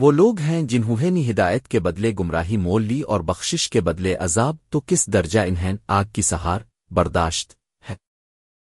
وہ لوگ ہیں جنہوں نے ہدایت کے بدلے گمراہی مول لی اور بخشش کے بدلے عذاب تو کس درجہ انہیں آگ کی سہار برداشت